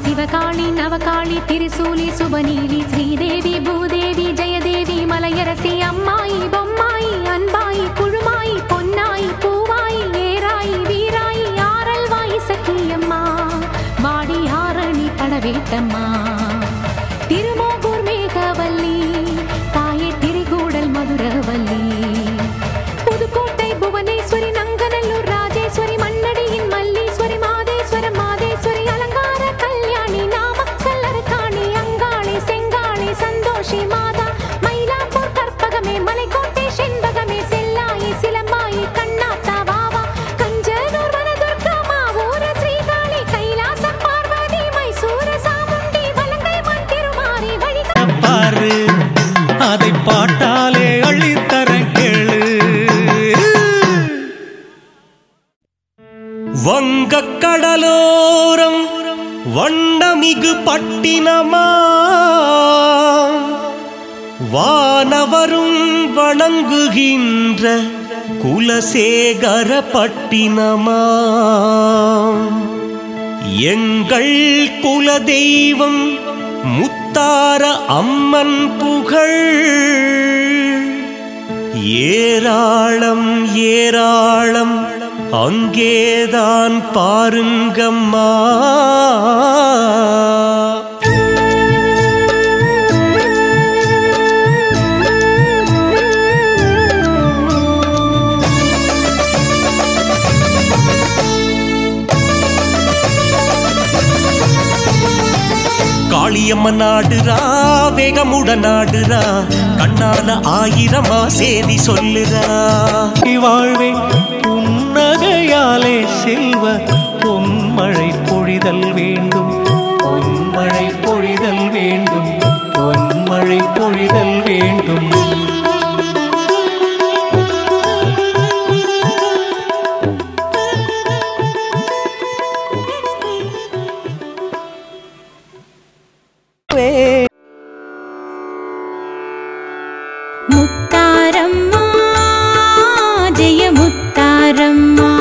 சிவகாளி நவகாளி திரிசூலி சுபநீலி ஸ்ரீதேவி பூதேவி ஜெயதேவி மலையரசி அம்மாயி பொம்மாயி அன்பாயி குழுமாயி பொன்னாயி பூவாயி ஏராயி வீராயி ஆரல்வாயி சக்கியம்மா வாடி ஆரணி படவேட்டம்மா அதை பாட்டாலே அள்ளித்தர கேளு. வங்க கடலோரம் வண்ணமிகு பட்டினமா? வானவரும் வணங்குகின்ற குலசேகர பட்டினமா எங்கள் குலதெய்வம் முத்தார அம்மன் புகழ். ஏராளம் ஏராளம் அங்கேதான் பாருங்கம்மா. காளியம்மன் நாடுறா வேகமுடன் நாடுறா கண்ணால ஆயிரமா சேதி சொல்லுறா. வாழ்வே புன்னகையாலே செல்வ பொன்மழை பொழிதல் வேண்டும் பொன்மழை பொழிதல் வேண்டும் பொன்மழை பொழிதல் வேண்டும். रम् भुत्तरम्